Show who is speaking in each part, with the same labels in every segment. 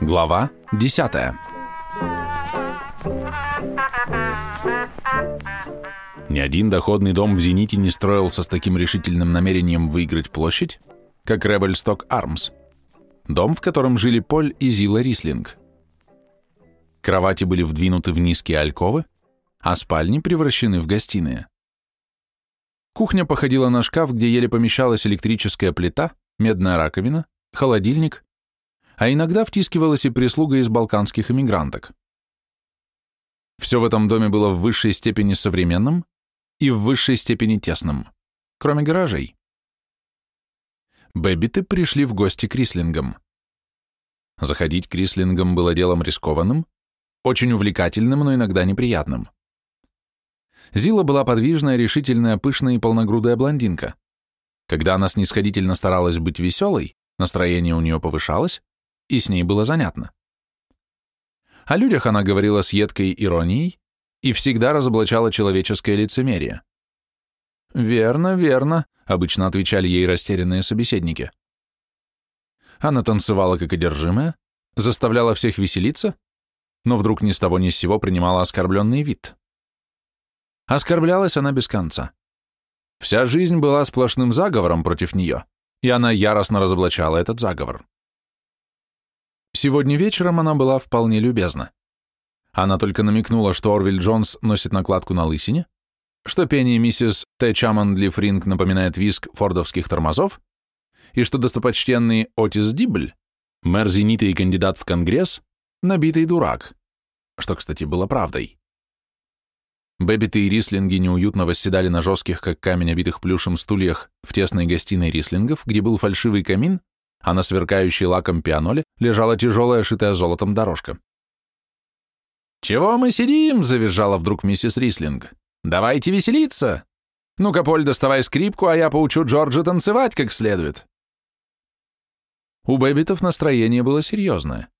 Speaker 1: Глава 10 Ни один доходный дом в «Зените» не строился с таким решительным намерением выиграть площадь, как Ревельсток Армс, дом, в котором жили Поль и Зила Рислинг. Кровати были вдвинуты в низкие альковы, а спальни превращены в гостиные. Кухня походила на шкаф, где еле помещалась электрическая плита, медная раковина, холодильник, а иногда втискивалась и прислуга из балканских эмигранток. Все в этом доме было в высшей степени современным и в высшей степени тесным, кроме гаражей. Бэббиты пришли в гости к Рислингам. Заходить к Рислингам было делом рискованным, очень увлекательным, но иногда неприятным. Зила была подвижная, решительная, пышная и полногрудая блондинка. Когда она снисходительно старалась быть веселой, настроение у нее повышалось, и с ней было занятно. О людях она говорила с едкой иронией и всегда разоблачала человеческое лицемерие. «Верно, верно», — обычно отвечали ей растерянные собеседники. Она танцевала как одержимая, заставляла всех веселиться, но вдруг ни с того ни с сего принимала оскорбленный вид. Оскорблялась она без конца. Вся жизнь была сплошным заговором против нее, и она яростно разоблачала этот заговор. Сегодня вечером она была вполне любезна. Она только намекнула, что Орвиль Джонс носит накладку на лысине, что пение миссис Т. Чамандли Фринг напоминает виск фордовских тормозов, и что достопочтенный Отис Дибль, мэр Зенита и кандидат в Конгресс, набитый дурак, что, кстати, было правдой. Бэббиты и рислинги неуютно восседали на жестких, как камень, обитых плюшем стульях в тесной гостиной рислингов, где был фальшивый камин, а на сверкающей лаком пианоле лежала тяжелая, шитая золотом дорожка. «Чего мы сидим?» — завизжала вдруг миссис Рислинг. «Давайте веселиться! Ну-ка, Поль, доставай скрипку, а я поучу Джорджа танцевать как следует!» У Бэббитов настроение было серьезное.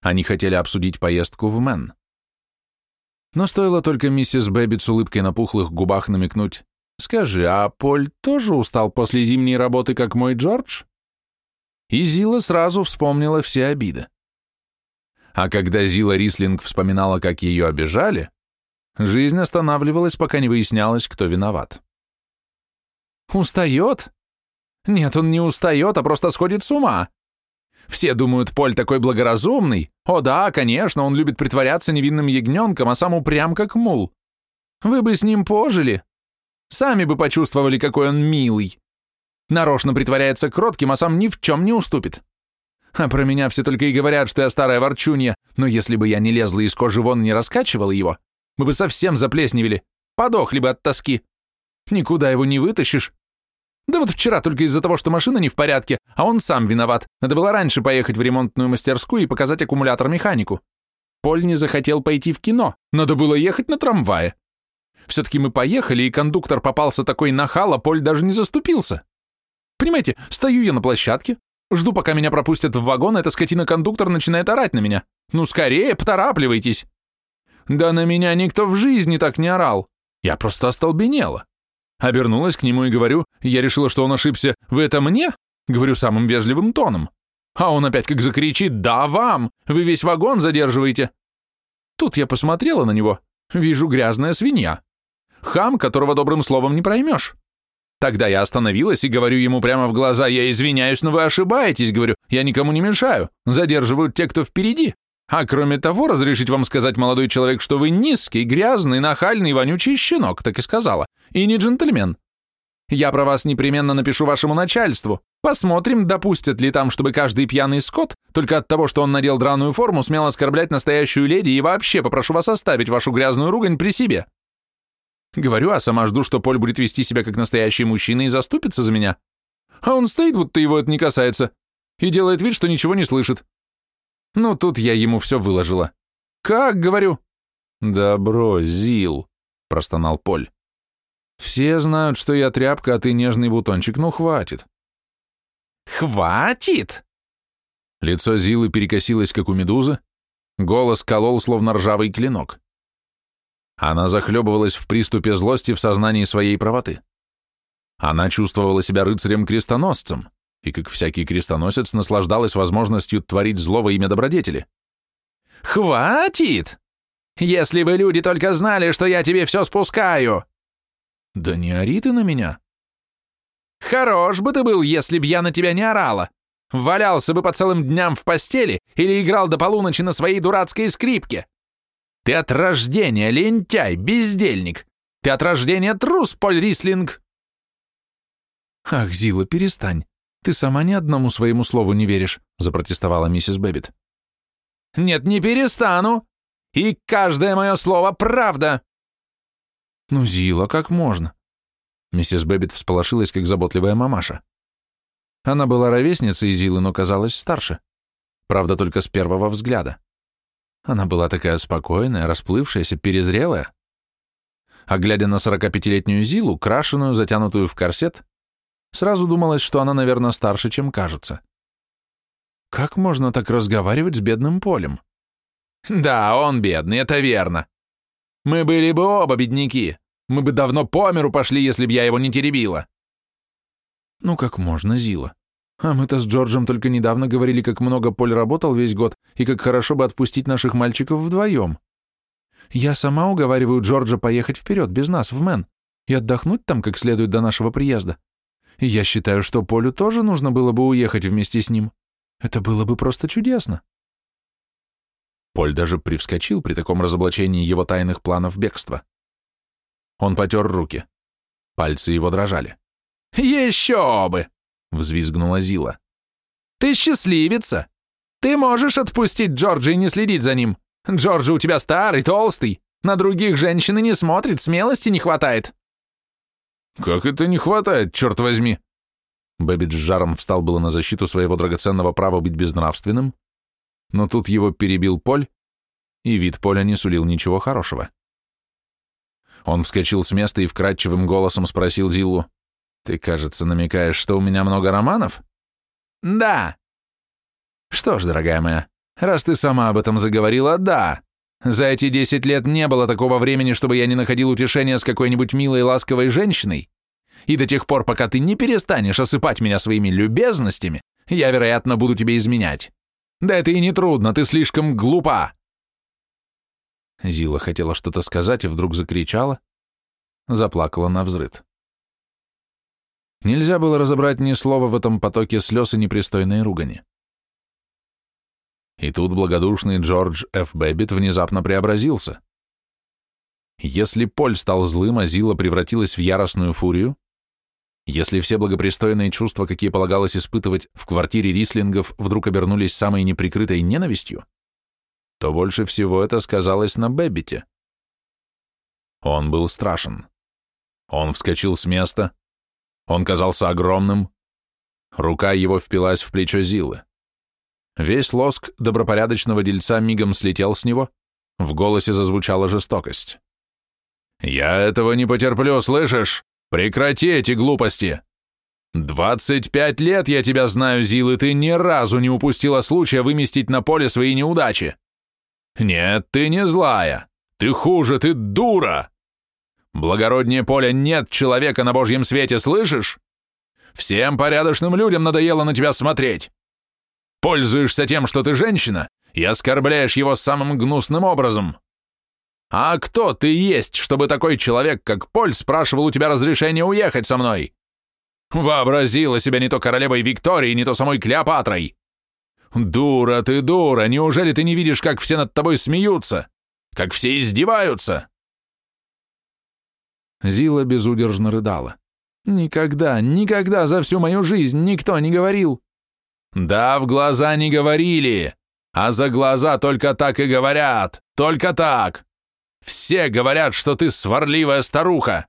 Speaker 1: Они хотели обсудить поездку в Мэн. Но стоило только миссис Бэббит с улыбкой на пухлых губах намекнуть, «Скажи, а Поль тоже устал после зимней работы, как мой Джордж?» И Зила сразу вспомнила все обиды. А когда Зила Рислинг вспоминала, как ее обижали, жизнь останавливалась, пока не выяснялось, кто виноват. «Устает?» «Нет, он не устает, а просто сходит с ума. Все думают, Поль такой благоразумный. О да, конечно, он любит притворяться невинным ягненком, а сам упрям как мул. Вы бы с ним пожили. Сами бы почувствовали, какой он милый. Нарочно притворяется кротким, а сам ни в чем не уступит. А про меня все только и говорят, что я старая ворчунья, но если бы я не лезла из кожи вон не раскачивала его, мы бы совсем заплесневели, подохли бы от тоски. Никуда его не вытащишь, да вот вчера только из-за того, что машина не в порядке, а он сам виноват. Надо было раньше поехать в ремонтную мастерскую и показать аккумулятор механику. Поль не захотел пойти в кино. Надо было ехать на трамвае. Все-таки мы поехали, и кондуктор попался такой нахал, а Поль даже не заступился. Понимаете, стою я на площадке, жду, пока меня пропустят в вагон, а эта скотина-кондуктор начинает орать на меня. Ну, скорее, поторапливайтесь. Да на меня никто в жизни так не орал. Я просто остолбенела. Обернулась к нему и говорю, я решила, что он ошибся. Вы это мне? Говорю самым вежливым тоном. А он опять как закричит, да вам, вы весь вагон задерживаете. Тут я посмотрела на него, вижу грязная свинья. Хам, которого добрым словом не проймешь. Тогда я остановилась и говорю ему прямо в глаза, я извиняюсь, но вы ошибаетесь, говорю, я никому не мешаю, задерживают те, кто впереди. А кроме того, разрешить вам сказать, молодой человек, что вы низкий, грязный, нахальный, вонючий щенок, так и сказала, и не джентльмен. Я про вас непременно напишу вашему начальству. Посмотрим, допустят ли там, чтобы каждый пьяный скот, только от того, что он надел драную форму, смел оскорблять настоящую леди и вообще попрошу вас оставить вашу грязную ругань при себе. Говорю, а сама жду, что Поль будет вести себя как настоящий мужчина и заступится за меня. А он стоит, будто его это не касается, и делает вид, что ничего не слышит. Ну, тут я ему все выложила. «Как?» — говорю. «Добро, Зил», — простонал Поль. «Все знают, что я тряпка, а ты нежный бутончик. Ну, хватит».
Speaker 2: «Хватит?»
Speaker 1: Лицо Зилы перекосилось, как у медузы. Голос колол, словно ржавый клинок. Она захлебывалась в приступе злости в сознании своей правоты. Она чувствовала себя рыцарем-крестоносцем, и, как всякий крестоносец, наслаждалась возможностью творить зло во имя добродетели.
Speaker 2: «Хватит! Если бы люди только знали, что я тебе все спускаю!»
Speaker 1: «Да не ори ты на меня!»
Speaker 2: «Хорош бы ты был, если б я на тебя не орала! Валялся бы по целым дням в постели или играл до полуночи на своей дурацкой скрипке! Ты от рождения лентяй, бездельник! Ты от рождения трус, Поль Рислинг!»
Speaker 1: «Ах, Зила, перестань! Ты сама ни одному своему слову не веришь», запротестовала миссис Бэббит.
Speaker 2: «Нет, не перестану! И каждое мое слово правда!»
Speaker 1: «Ну, Зила, как можно?» Миссис Бэббит всполошилась, как заботливая мамаша. Она была ровесницей Зилы, но казалась старше. Правда, только с первого взгляда. Она была такая спокойная, расплывшаяся, перезрелая. А глядя на 45-летнюю Зилу, крашеную, затянутую в корсет, сразу думалось, что она, наверное, старше, чем кажется. Как можно так разговаривать с бедным Полем?
Speaker 2: Да, он бедный, это верно. Мы были бы оба бедняки. Мы бы давно по миру пошли, если б я его не теребила.
Speaker 1: Ну как можно, Зила? А мы-то с Джорджем только недавно говорили, как много Поль работал весь год и как хорошо бы отпустить наших мальчиков вдвоем. Я сама уговариваю Джорджа поехать вперед, без нас, в Мэн, и отдохнуть там как следует до нашего приезда. Я считаю, что Полю тоже нужно было бы уехать вместе с ним. Это было бы просто чудесно. Поль даже привскочил при таком разоблачении его тайных планов бегства. Он потер руки. Пальцы его дрожали.
Speaker 2: «Еще бы!» — взвизгнула Зила. «Ты счастливица! Ты можешь отпустить Джорджа и не следить за ним. Джордж у тебя старый, толстый. На других женщин и не смотрит, смелости не хватает».
Speaker 1: «Как это не хватает, черт возьми?» Бэббит с жаром встал было на защиту своего драгоценного права быть безнравственным, но тут его перебил Поль, и вид Поля не сулил ничего хорошего. Он вскочил с места и вкрадчивым голосом спросил Зиллу, «Ты, кажется, намекаешь, что у меня много романов?»
Speaker 2: «Да».
Speaker 1: «Что ж, дорогая моя, раз ты сама об этом заговорила, да. За эти десять лет не было такого времени, чтобы я не находил утешения с какой-нибудь милой ласковой женщиной, и до тех пор, пока ты не перестанешь осыпать меня своими любезностями, я, вероятно, буду тебе изменять. Да это и не трудно, ты слишком глупа. Зила хотела что-то сказать и вдруг закричала, заплакала на взрыд. Нельзя было разобрать ни слова в этом потоке слез и непристойной ругани. И тут благодушный Джордж Ф. Бэббит внезапно преобразился. Если Поль стал злым, а Зила превратилась в яростную фурию, если все благопристойные чувства, какие полагалось испытывать в квартире Рислингов, вдруг обернулись самой неприкрытой ненавистью, то больше всего это сказалось на Бэббите. Он был страшен. Он вскочил с места. Он казался огромным. Рука его впилась в плечо Зилы. Весь лоск добропорядочного дельца мигом слетел с него, в голосе зазвучала жестокость. «Я этого не потерплю, слышишь? Прекрати эти глупости! Двадцать пять лет я тебя знаю, Зил, и ты ни разу не упустила случая выместить на поле свои неудачи. Нет, ты не злая. Ты хуже, ты дура. Благороднее поля нет человека на божьем свете, слышишь? Всем порядочным людям надоело на тебя смотреть. Пользуешься тем, что ты женщина, и оскорбляешь его самым гнусным образом. А кто ты есть, чтобы такой человек, как Поль, спрашивал у тебя разрешения уехать со мной? Вообразила себя не то королевой Викторией, не то самой Клеопатрой. Дура ты, дура, неужели ты не видишь, как все над тобой смеются? Как все издеваются?» Зила безудержно рыдала. «Никогда, никогда за всю мою жизнь никто не говорил». «Да, в глаза не говорили, а за глаза только так и говорят, только так. Все говорят, что ты сварливая старуха.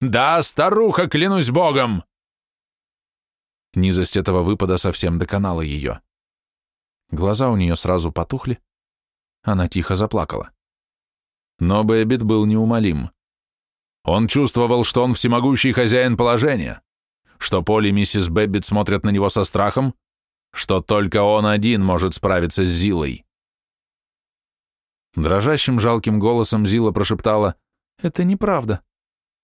Speaker 1: Да, старуха, клянусь богом!» Низость этого выпада совсем доконала ее. Глаза у нее сразу потухли. Она тихо заплакала. Но Бэббит был неумолим. Он чувствовал, что он всемогущий хозяин положения, что Поль и миссис Бэббит смотрят на него со страхом, что только он один может справиться с Зилой. Дрожащим жалким голосом Зила прошептала «Это неправда».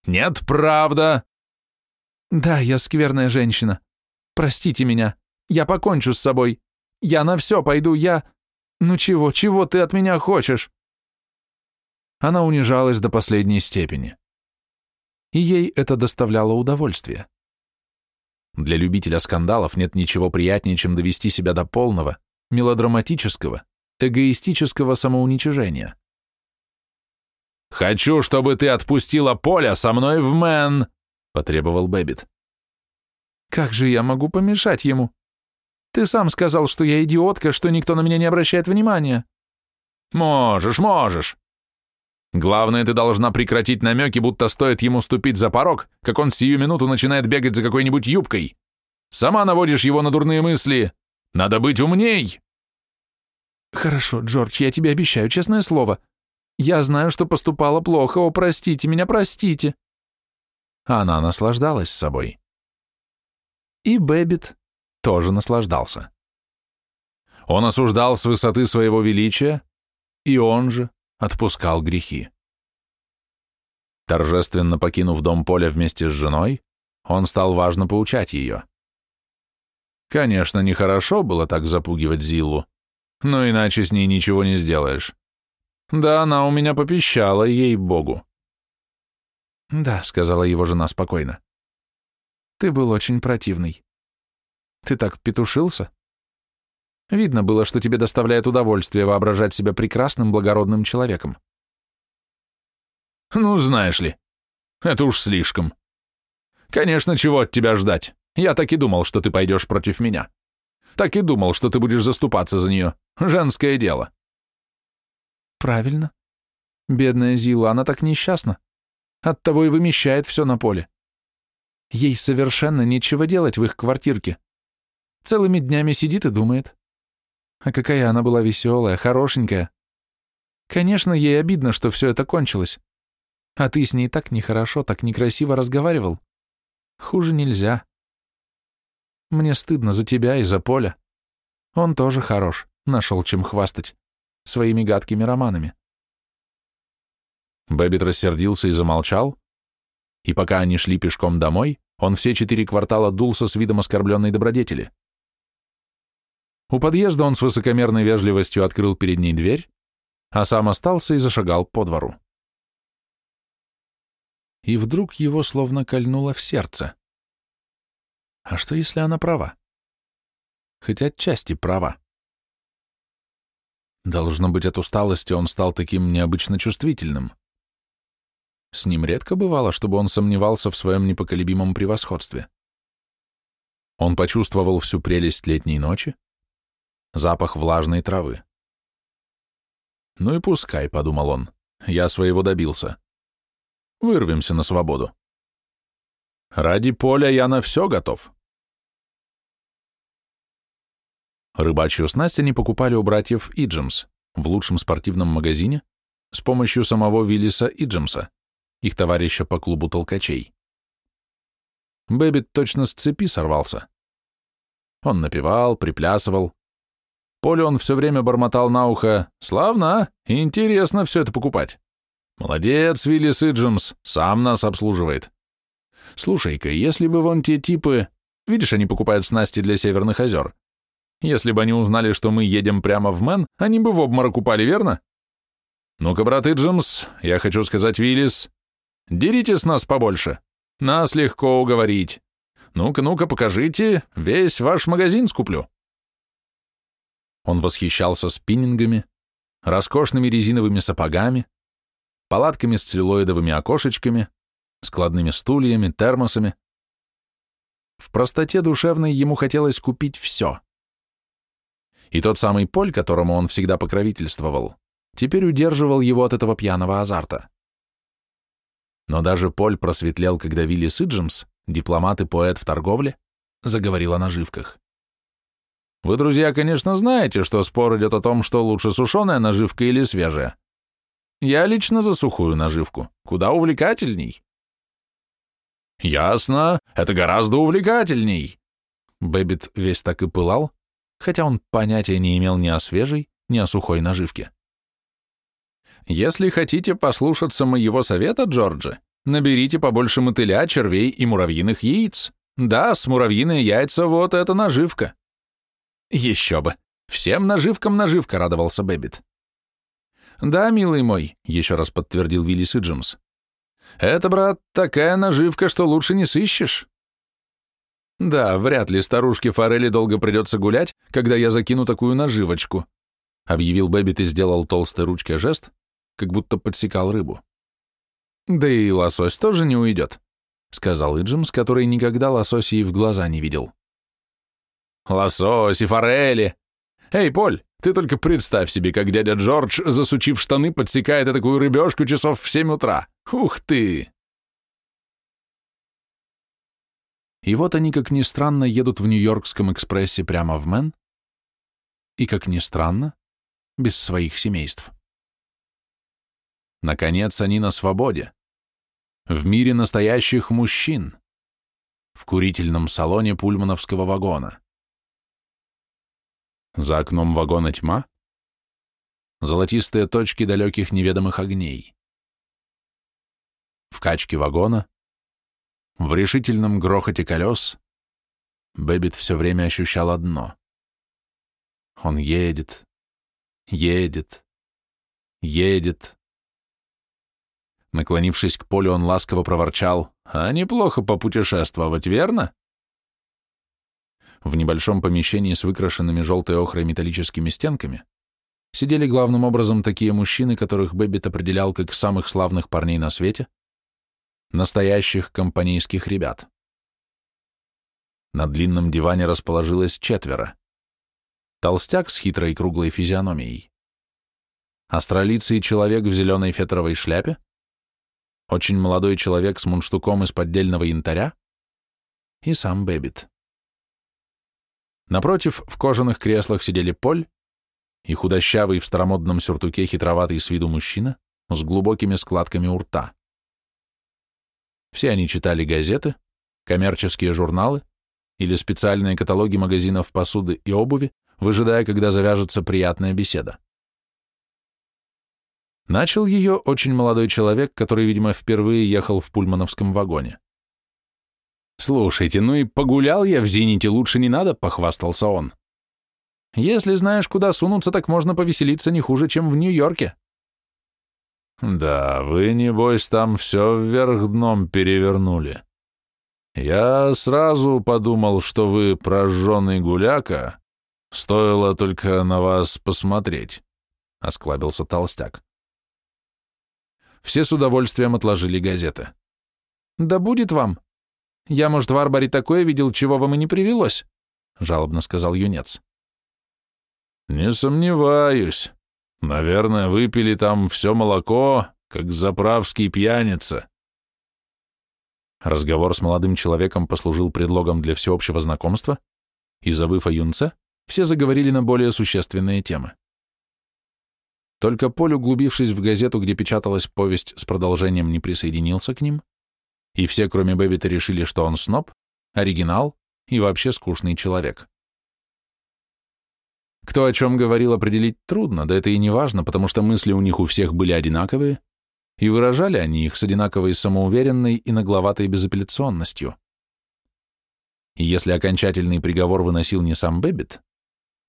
Speaker 1: «Нет, правда!» Да, я скверная женщина. Простите меня. Я покончу с собой. Я на все пойду, я... Ну чего, чего ты от меня хочешь? Она унижалась до последней степени. И ей это доставляло удовольствие. Для любителя скандалов нет ничего приятнее, чем довести себя до полного, мелодраматического, эгоистического самоуничижения.
Speaker 2: «Хочу, чтобы ты отпустила Поля со мной в Мэн!» — потребовал Бэббит.
Speaker 1: «Как же я могу помешать ему? Ты сам сказал, что я идиотка, что никто на меня не обращает внимания».
Speaker 2: «Можешь, можешь. Главное, ты должна прекратить намеки, будто стоит ему ступить за порог, как он сию минуту начинает бегать за какой-нибудь юбкой. Сама наводишь его на дурные мысли. Надо быть умней!»
Speaker 1: «Хорошо, Джордж, я тебе обещаю, честное слово. Я знаю, что поступала плохо, о, простите меня, простите».
Speaker 2: Она наслаждалась собой.
Speaker 1: И Бэббит тоже наслаждался.
Speaker 2: Он осуждал с высоты своего величия, и он же отпускал грехи. Торжественно покинув дом Поля вместе с женой, он стал важно поучать ее. Конечно, нехорошо было так запугивать Зиллу, но иначе с ней ничего не сделаешь. Да, она у меня попищала, ей-богу.
Speaker 1: Да, сказала его жена спокойно. Ты был очень противный. Ты так петушился? Видно было, что тебе доставляет удовольствие воображать себя прекрасным, благородным человеком.
Speaker 2: Ну, знаешь ли, это уж слишком. Конечно, чего от тебя ждать? Я так и думал, что ты пойдешь против меня. Так и думал, что ты будешь заступаться за нее. Женское дело.
Speaker 1: Правильно. Бедная Зила, она так несчастна. Оттого и вымещает все на поле. Ей совершенно нечего делать в их квартирке. Целыми днями сидит и думает. А какая она была веселая, хорошенькая. Конечно, ей обидно, что все это кончилось. А ты с ней так нехорошо, так некрасиво разговаривал. Хуже нельзя. Мне стыдно за тебя и за Поля. Он тоже хорош, нашел чем хвастать своими гадкими романами.
Speaker 2: Бэббит рассердился и замолчал, и пока они шли пешком домой, он все четыре квартала дулся с видом оскорбленной добродетели. У подъезда он с высокомерной вежливостью открыл перед ней дверь, а сам остался и зашагал по двору. И вдруг его словно кольнуло в сердце. А что, если она права? Хоть отчасти права. Должно быть, от усталости он стал таким необычно чувствительным. С ним редко бывало, чтобы он сомневался в своем непоколебимом превосходстве. Он почувствовал всю прелесть летней ночи, запах влажной травы. «Ну и пускай», — подумал он, — «я своего добился. Вырвемся на свободу. Ради Поля я на все готов». Рыбачью снасть они покупали у братьев Иджемс в лучшем спортивном магазине с помощью самого Виллиса Иджемса, их товарища по клубу толкачей. Бэббит точно с цепи сорвался. Он напевал, приплясывал. Полю он все время бормотал на ухо «Славно? Интересно все это покупать. Молодец, Виллис Иджемс, сам нас обслуживает. Слушай-ка, если бы вон те типы... Видишь, они покупают снасти для Северных озер. Если бы они узнали, что мы едем прямо в Мэн, они бы в обморок упали, верно? Ну-ка, брат Иджимс, я хочу сказать, Виллис, дерите с нас побольше. Нас легко уговорить. Ну-ка, ну-ка, покажите, весь ваш магазин скуплю. Он восхищался спиннингами, роскошными резиновыми сапогами, палатками с целлулоидовыми окошечками, складными стульями, термосами. В простоте душевной ему хотелось купить все — и тот самый Поль, которому он всегда покровительствовал, теперь удерживал его от этого пьяного азарта. Но даже Поль просветлел, когда Виллис Иджемс, дипломат и поэт в торговле, заговорил о наживках. Вы, друзья, конечно, знаете, что спор идет о том, что лучше сушеная наживка или свежая. Я лично за сухую наживку, куда увлекательней. Ясно, это гораздо увлекательней. Бэббит весь так и пылал, хотя он понятия не имел ни о свежей, ни о сухой наживке. Если хотите послушаться моего совета, Джорджи,
Speaker 1: Наберите побольше мотыля, червей и муравьиных яиц. Да-с, муравьиные яйца вот это наживка. Еще бы. Всем наживкам наживка, радовался Бэббит. Да, милый мой, еще раз подтвердил Виллис Иджемс. Это, брат, такая наживка, что лучше не сыщешь. Да, вряд ли старушке форели долго придется гулять, когда я закину такую наживочку, объявил Бэббит и сделал толстой ручкой жест, как будто подсекал рыбу. Да и лосось тоже не уйдет, сказал Иджемс, который никогда лосося и в глаза не видел. Лосось и форели! Эй, Поль, ты только представь себе, как дядя Джордж, засучив штаны, подсекает такую рыбешку часов в семь утра. Ух ты! И вот они, как ни странно, едут в Нью-Йоркском экспрессе прямо в Мэн, и, как ни странно, без своих семейств. Наконец, они на свободе. В мире настоящих мужчин. В курительном салоне пульмановского вагона. За окном вагона тьма, золотистые точки далеких неведомых огней. В качке вагона в решительном грохоте колес Бэббит все время ощущал одно. Он едет, едет, едет. Наклонившись к Полю, он ласково проворчал, «А неплохо попутешествовать, верно?» В небольшом помещении с выкрашенными желтой охрой металлическими стенками сидели главным образом такие мужчины, которых Бэббит определял как самых славных парней на свете, настоящих компанейских ребят. На длинном диване расположилось четверо. Толстяк с хитрой круглой физиономией. Остролицый человек в зеленой фетровой шляпе, очень молодой человек с мундштуком из поддельного янтаря и сам Бэббит. Напротив, в кожаных креслах сидели Поль и худощавый в старомодном сюртуке хитроватый с виду мужчина с глубокими складками у рта. Все они читали газеты, коммерческие журналы или специальные каталоги магазинов посуды и обуви, выжидая, когда завяжется приятная беседа. Начал ее очень молодой человек, который, видимо, впервые ехал в пульмановском вагоне. «Слушайте, ну и погулял я в «Зените», лучше не надо», — похвастался он. «Если знаешь, куда сунуться, так можно повеселиться не хуже, чем в Нью-Йорке». Да, вы, небось, там все вверх дном перевернули. Я сразу подумал, что вы прожженный гуляка. Стоило только на вас посмотреть, — осклабился толстяк. Все с удовольствием отложили газеты. «Да будет вам. Я, может, в Арборе такое видел, чего вам и не привелось», — жалобно сказал юнец. «Не сомневаюсь. Наверное, выпили там все молоко, как заправский пьяница. Разговор с молодым человеком послужил предлогом для всеобщего знакомства, и, забыв о юнце, все заговорили на более существенные темы. Только Поль, углубившись в газету, где печаталась повесть с продолжением, не присоединился к ним, и все, кроме Бэббита, решили, что он сноб, оригинал и вообще скучный человек. Кто о чем говорил, определить трудно, да это и не важно, потому что мысли у них у всех были одинаковые, и выражали они их с одинаковой самоуверенной и нагловатой безапелляционностью. И если окончательный приговор выносил не сам Бэббит,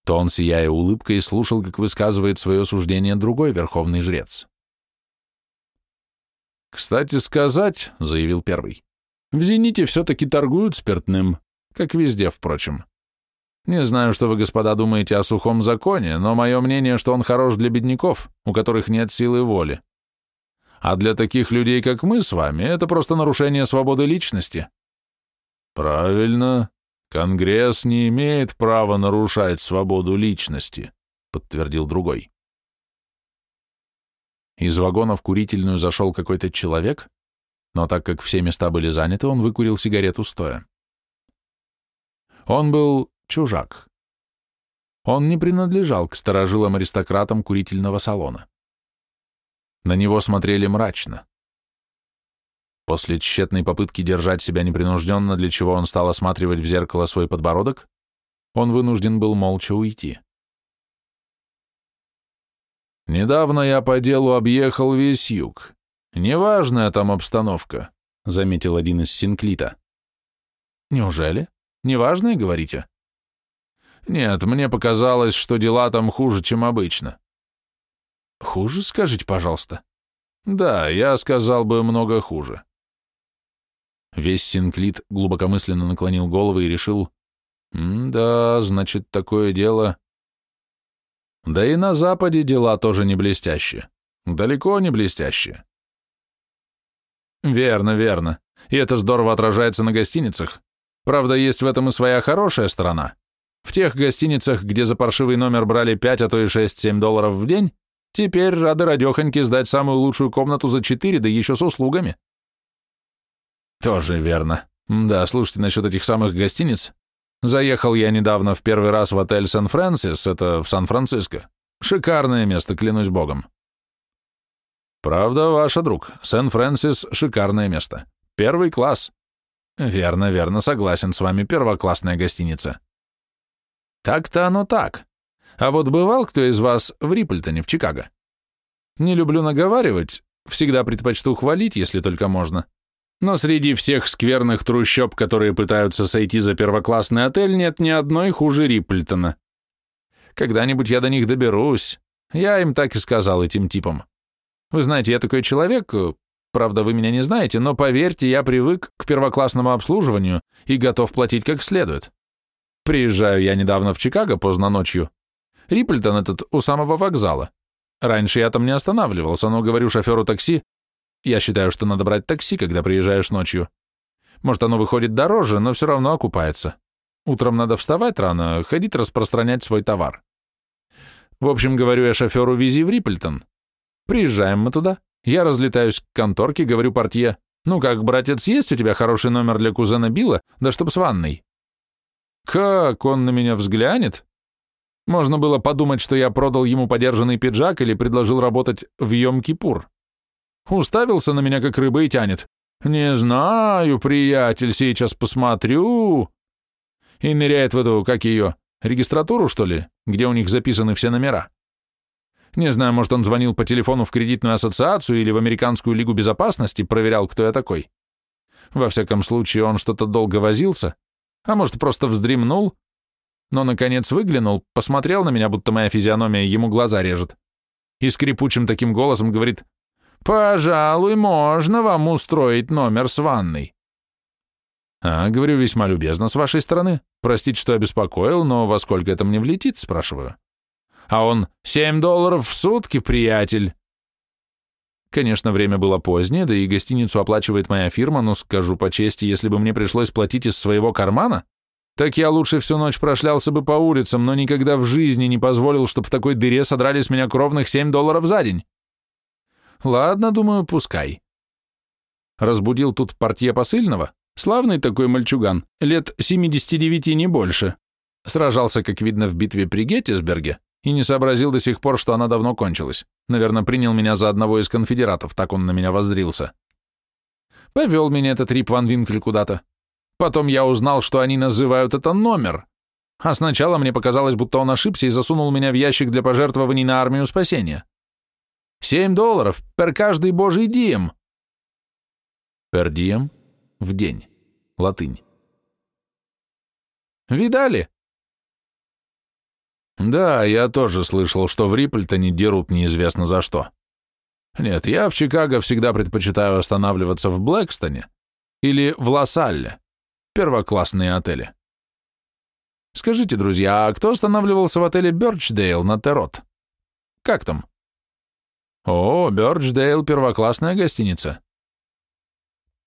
Speaker 1: то он, сияя улыбкой, слушал, как высказывает свое суждение другой верховный жрец. «Кстати сказать», — заявил первый, — «в «Зените» все-таки торгуют спиртным, как везде, впрочем. Не знаю, что вы, господа, думаете о сухом законе, но мое мнение, что он хорош для бедняков, у которых нет силы воли. А для таких людей, как мы с вами, это просто нарушение свободы личности. Правильно. Конгресс не имеет права нарушать свободу личности, подтвердил другой. Из вагона в курительную зашел какой-то человек, но так как все места были заняты, он выкурил сигарету стоя. Он был чужак. Он не принадлежал к старожилам-аристократам курительного салона. На него смотрели мрачно. После тщетной попытки держать себя непринужденно, для чего он стал осматривать в зеркало свой подбородок, он вынужден был молча уйти. «Недавно я по делу объехал весь юг, Неважная там обстановка, заметил один из Синклита.
Speaker 2: Неужели? Неважная, говорите?
Speaker 1: Нет, мне показалось, что дела там хуже, чем обычно.
Speaker 2: Хуже, скажите, пожалуйста.
Speaker 1: Да, я сказал бы много хуже.
Speaker 2: Весь Синклит глубокомысленно наклонил голову и решил, «Да, значит, такое дело...»
Speaker 1: Да и на Западе дела тоже не блестящие. Далеко не блестящие. Верно, верно. И это здорово отражается на гостиницах. Правда, есть в этом и своя хорошая сторона. В тех гостиницах, где за паршивый номер брали 5, а то и 6-7 долларов в день, теперь рады радехоньки сдать самую лучшую комнату за 4, да еще с услугами. Тоже верно. Да, слушайте, насчет этих самых гостиниц. Заехал я недавно в первый раз в отель Сан-Фрэнсис, это в Сан-Франциско. Шикарное место, клянусь богом. Правда, ваша друг, Сан-Фрэнсис — шикарное место. Первый класс. Верно, верно, согласен с вами, первоклассная гостиница. Так-то оно так. А вот бывал кто из вас в Рипльтоне, в Чикаго? Не люблю наговаривать, всегда предпочту хвалить, если только можно. Но среди всех скверных трущоб, которые пытаются сойти за первоклассный отель, нет ни одной хуже Рипльтона. Когда-нибудь я до них доберусь. Я им так и сказал, этим типам. Вы знаете, я такой человек, правда, вы меня не знаете, но поверьте, я привык к первоклассному обслуживанию и готов платить как следует. Приезжаю я недавно в Чикаго поздно ночью. Рипльтон этот у самого вокзала. Раньше я там не останавливался, но говорю шоферу такси, я считаю, что надо брать такси, когда приезжаешь ночью. Может, оно выходит дороже, но все равно окупается. Утром надо вставать рано, ходить распространять свой товар. В общем, говорю я шоферу, вези в Рипльтон. Приезжаем мы туда. Я разлетаюсь к конторке, говорю портье, ну как, братец, есть у тебя хороший номер для кузена Билла, да чтоб с ванной? Как он на меня взглянет? Можно было подумать, что я продал ему подержанный пиджак или предложил работать в Йом-Кипур. Уставился на меня, как рыба, и тянет. «Не знаю, приятель, сейчас посмотрю». И ныряет в эту, как ее, регистратуру, что ли, где у них записаны все номера. Не знаю, может, он звонил по телефону в кредитную ассоциацию или в Американскую лигу безопасности, проверял, кто я такой. Во всяком случае, он что-то долго возился, а может, просто вздремнул, но, наконец, выглянул, посмотрел на меня, будто моя физиономия ему глаза режет, и скрипучим таким голосом говорит «Пожалуй, можно вам устроить номер с ванной». «А, говорю, весьма любезно с вашей стороны. Простите, что обеспокоил, но во сколько это мне влетит?» – спрашиваю. А он «Семь долларов в сутки, приятель». Конечно, время было позднее, да и гостиницу оплачивает моя фирма, но скажу по чести, если бы мне пришлось платить из своего кармана, так я лучше всю ночь прошлялся бы по улицам, но никогда в жизни не позволил, чтобы в такой дыре содрали с меня кровных семь долларов за день. Ладно, думаю, пускай. Разбудил тут портье посыльного, славный такой мальчуган, лет 79 не больше. Сражался, как видно, в битве при Геттисберге и не сообразил до сих пор, что она давно кончилась. Наверное, принял меня за одного из конфедератов, так он на меня воззрился. Повел меня этот Рип Ван Винкель куда-то. Потом я узнал, что они называют это номер. А сначала мне показалось, будто он ошибся и засунул меня в ящик для пожертвований на армию спасения. Семь долларов пер каждый божий дием. Пер дием в день. Латынь. Видали? Да, я тоже слышал, что в Рипльтоне дерут неизвестно за что. Нет, я в Чикаго всегда предпочитаю останавливаться в Блэкстоне или в Лассалле. Первоклассные отели. Скажите, друзья, а кто останавливался в отеле Бёрчдейл на Террот? Как там? О, Бёрчдейл — первоклассная гостиница.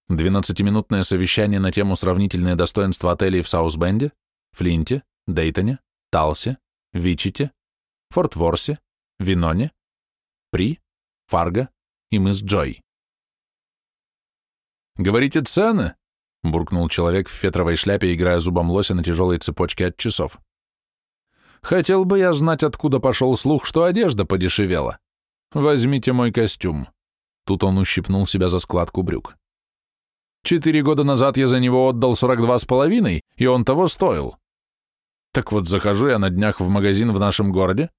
Speaker 1: Двенадцатиминутное совещание на тему сравнительные достоинства отелей в Саусбенде, Флинте, Дейтоне, Талсе, Вичите, Форт Ворсе, Виноне, При, Фарго и мыс Джой. «Говорите цены?» — буркнул человек в фетровой шляпе, играя зубом лося на тяжелой цепочке от часов. «Хотел бы я знать, откуда пошел слух, что одежда подешевела». «Возьмите мой костюм». Тут он ущипнул себя за складку брюк. «Четыре года назад я за него отдал сорок два с половиной, и он того стоил. Так вот, захожу я на днях в магазин в нашем городе,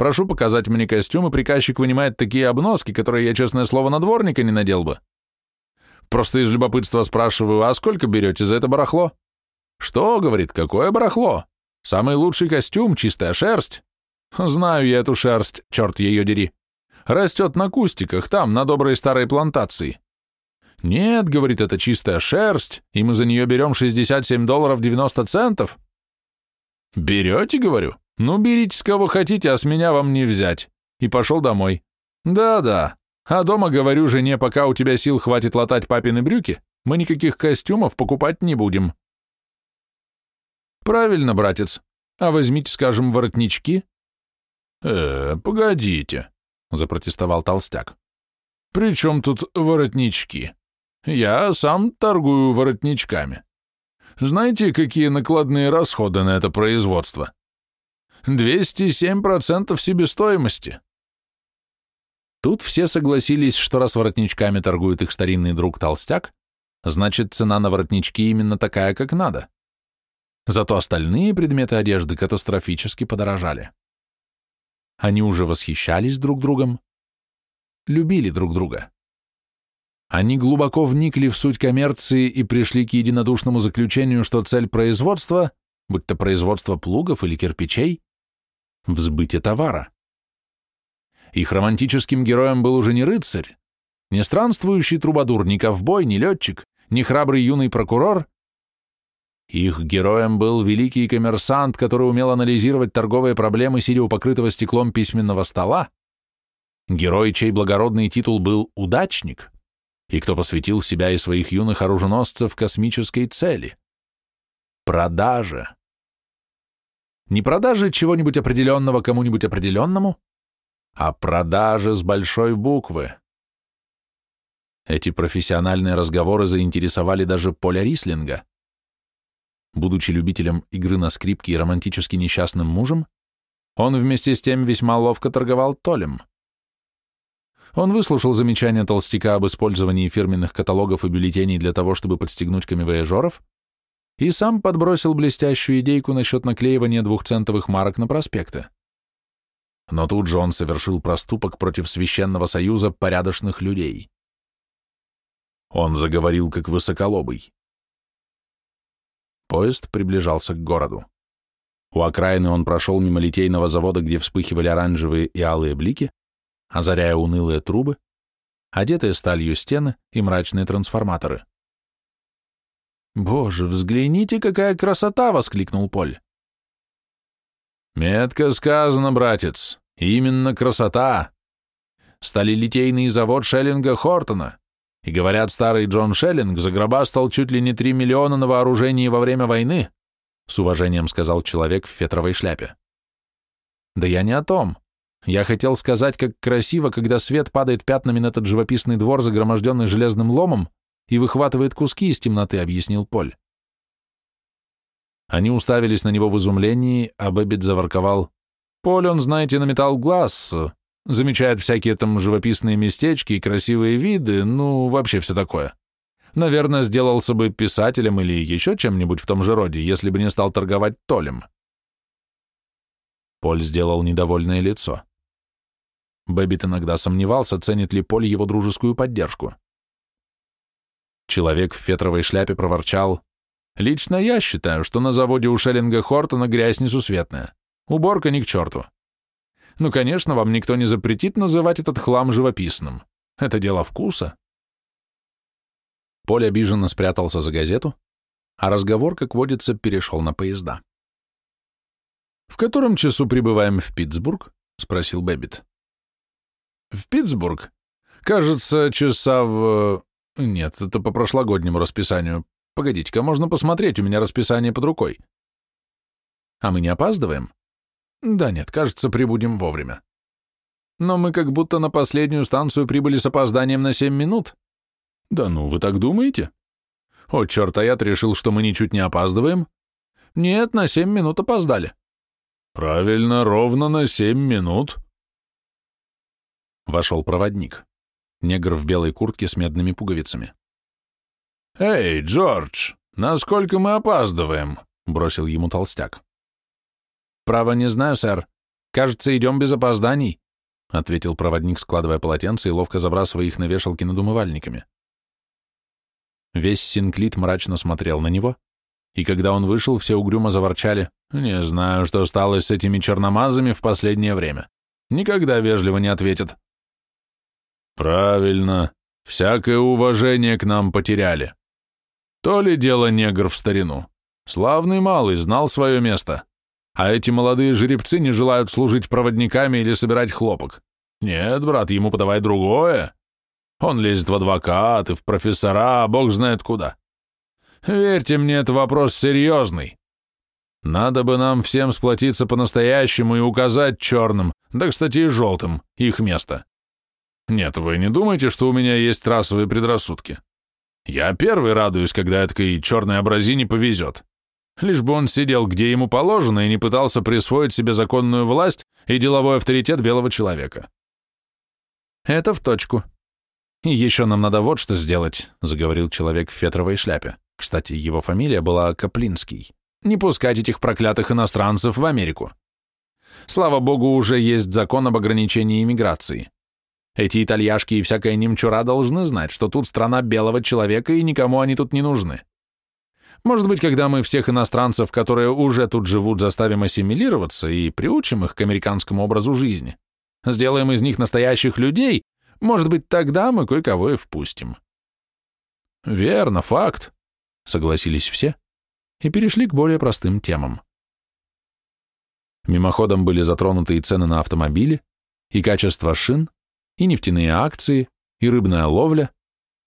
Speaker 1: Прошу показать мне костюм, и приказчик вынимает такие обноски, которые я, честное слово, на дворника не надел бы. Просто из любопытства спрашиваю, а сколько берете за это барахло? Что, говорит, какое барахло? Самый лучший костюм, чистая шерсть. Знаю я эту шерсть, черт ее дери. Растет на кустиках, там, на доброй старой плантации. Нет, говорит, это чистая шерсть, и мы за нее берем 67 долларов 90 центов. Берете, говорю? Ну, берите с кого хотите, а с меня вам не взять. И пошел домой. Да-да. А дома говорю жене, пока у тебя сил хватит латать папины брюки, мы никаких костюмов покупать не будем. Правильно, братец. А возьмите, скажем, воротнички. Э, погодите, запротестовал толстяк. При чем тут воротнички? Я сам торгую воротничками. Знаете, какие накладные расходы на это производство? 207% себестоимости. Тут все согласились, что раз воротничками торгует их старинный друг Толстяк, значит, цена на воротнички именно такая, как надо. Зато остальные предметы одежды катастрофически подорожали. Они уже восхищались друг другом, любили друг друга. Они глубоко вникли в суть коммерции и пришли к единодушному заключению, что цель производства, будь то производство плугов или кирпичей, в сбыте товара. Их романтическим героем был уже не рыцарь, не странствующий трубадур, не ковбой, не летчик, не храбрый юный прокурор. Их героем был великий коммерсант, который умел анализировать торговые проблемы, сидя у покрытого стеклом письменного стола. Герой, чей благородный титул был «удачник», и кто посвятил себя и своих юных оруженосцев космической цели — продаже. Не продаже чего-нибудь определенного кому-нибудь определенному, а продаже с большой буквы. Эти профессиональные разговоры заинтересовали даже Поля Рислинга. Будучи любителем игры на скрипке и романтически несчастным мужем, он вместе с тем весьма ловко торговал толем. Он выслушал замечания толстяка об использовании фирменных каталогов и бюллетеней для того, чтобы подстегнуть камевояжеров, и сам подбросил блестящую идейку насчет наклеивания двухцентовых марок на проспекты. Но тут же он совершил проступок против Священного Союза порядочных людей. Он заговорил как высоколобый. Поезд приближался к городу. У окраины он прошел мимо литейного завода, где вспыхивали оранжевые и алые блики, озаряя унылые трубы, одетые сталью стены и мрачные трансформаторы. «Боже, взгляните, какая красота!» — воскликнул Поль. «Метко сказано, братец. Именно красота. Сталелитейный завод Шеллинга Хортона. И, говорят, старый Джон Шеллинг загробастал чуть ли не три миллиона на вооружении во время войны», — с уважением сказал человек в фетровой шляпе. «Да я не о том. Я хотел сказать, как красиво, когда свет падает пятнами на этот живописный двор, загроможденный железным ломом, и выхватывает куски из темноты, объяснил Поль. Они уставились на него в изумлении, а Бэббит заворковал. «Поль, он, знаете, наметал глаз, замечает всякие там живописные местечки и красивые виды, ну, вообще все такое. Наверное, сделался бы писателем или еще чем-нибудь в том же роде, если бы не стал торговать толем». Поль сделал недовольное лицо. Бэббит иногда сомневался, ценит ли Поль его дружескую поддержку. Человек в фетровой шляпе проворчал. «Лично я считаю, что на заводе у Шеллинга Хортона грязь несусветная. Уборка ни к черту. Ну, конечно, вам никто не запретит называть этот хлам живописным. Это дело вкуса». Поль обиженно спрятался за газету, а разговор, как водится, перешел на поезда. «В котором часу прибываем в Питтсбург?» — спросил Бэббит. В Питтсбург? Кажется, часа в... Нет, это по прошлогоднему расписанию. Погодите-ка, можно посмотреть, у меня расписание под рукой. А мы не опаздываем? Да нет, кажется, прибудем вовремя. Но мы как будто на последнюю станцию прибыли с опозданием на семь минут. Да ну, вы так думаете? О, черт, а я решил, что мы ничуть не опаздываем. Нет, на семь минут опоздали. Правильно, ровно на семь минут, Вошел проводник. Негр в белой куртке с медными пуговицами. «Эй, Джордж, насколько мы опаздываем?» — бросил ему толстяк. «Право не знаю, сэр. Кажется, идем без опозданий», — ответил проводник, складывая полотенце и ловко забрасывая их на вешалки над умывальниками. Весь Синклит мрачно смотрел на него, и когда он вышел, все угрюмо заворчали. «Не знаю, что стало с этими черномазами в последнее время. Никогда вежливо не ответят». «Правильно. Всякое уважение к нам потеряли. То ли дело негр в старину. Славный малый, знал свое место. А эти молодые жеребцы не желают служить проводниками или собирать хлопок. Нет, брат, ему подавай другое. Он лезет в адвокаты, в профессора, бог знает куда. Верьте мне, это вопрос серьезный. Надо бы нам всем сплотиться по-настоящему и указать черным, да, кстати, и желтым, их место. Нет, вы не думайте, что у меня есть расовые предрассудки. Я первый радуюсь, когда этой черной образине повезет. Лишь бы он сидел, где ему положено, и не пытался присвоить себе законную власть и деловой авторитет белого человека. Это в точку. Еще нам надо вот что сделать, заговорил человек в фетровой шляпе. Кстати, его фамилия была Каплинский. Не пускать этих проклятых иностранцев в Америку. Слава богу, уже есть закон об ограничении иммиграции. Эти итальяшки и всякая немчура должны знать, что тут страна белого человека, и никому они тут не нужны. Может быть, когда мы всех иностранцев, которые уже тут живут, заставим ассимилироваться и приучим их к американскому образу жизни, сделаем из них настоящих людей, может быть, тогда мы кое-кого и впустим. Верно, факт, согласились все и перешли к более простым темам. Мимоходом были затронуты и цены на автомобили, и качество шин, и нефтяные акции, и рыбная ловля,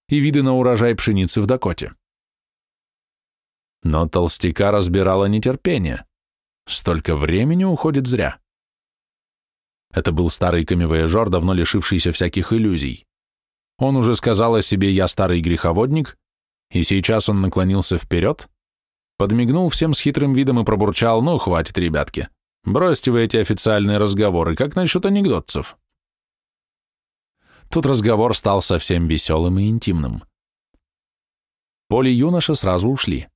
Speaker 1: и виды на урожай пшеницы в Дакоте. Но толстяка разбирало нетерпение. Столько времени уходит зря. Это был старый камевояжер, давно лишившийся всяких иллюзий. Он уже сказал о себе «я старый греховодник», и сейчас он наклонился вперед, подмигнул всем с хитрым видом и пробурчал «ну, хватит, ребятки, бросьте вы эти официальные разговоры, как насчет анекдотцев?» Тут разговор стал совсем веселым и интимным. Поль и юноша сразу ушли.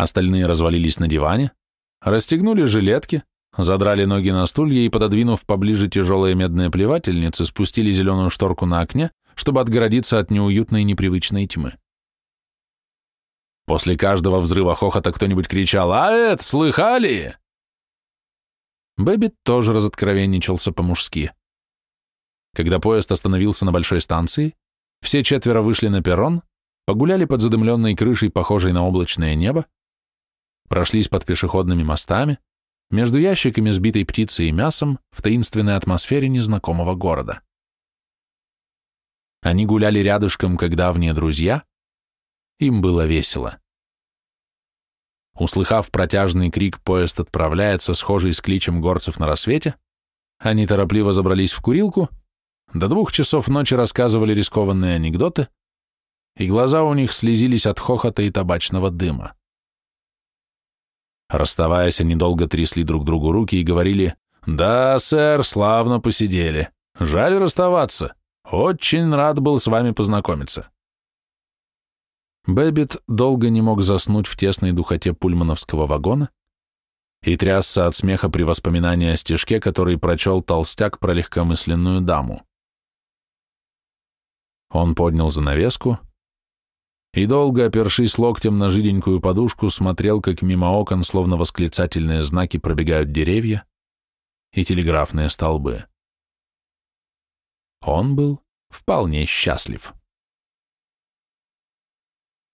Speaker 1: Остальные развалились на диване, расстегнули жилетки, задрали ноги на стулья и, пододвинув поближе тяжелые медные плевательницы, спустили зеленую шторку на окне, чтобы отгородиться от неуютной непривычной тьмы. После каждого взрыва хохота кто-нибудь кричал «А это, слыхали?» Бэббит тоже разоткровенничался по-мужски. Когда поезд остановился на большой станции, все четверо вышли на перрон, погуляли под задымленной крышей, похожей на облачное небо, прошлись под пешеходными мостами, между ящиками сбитой птицей и мясом в таинственной атмосфере незнакомого города. Они гуляли рядышком, как давние друзья, им было весело. Услыхав протяжный крик, поезд отправляется, схожий с кличем горцев на рассвете, они торопливо забрались в курилку, до двух часов ночи рассказывали рискованные анекдоты, и глаза у них слезились от хохота и табачного дыма. Расставаясь, они долго трясли друг другу руки и говорили «Да, сэр, славно посидели. Жаль расставаться. Очень рад был с вами познакомиться». Бэббит долго не мог заснуть в тесной духоте пульмановского вагона и трясся от смеха при воспоминании о стишке, который прочел толстяк про легкомысленную даму. Он поднял занавеску, и долго, опершись локтем на жиденькую подушку, смотрел, как мимо окон, словно восклицательные знаки, пробегают деревья и телеграфные столбы. Он был вполне счастлив.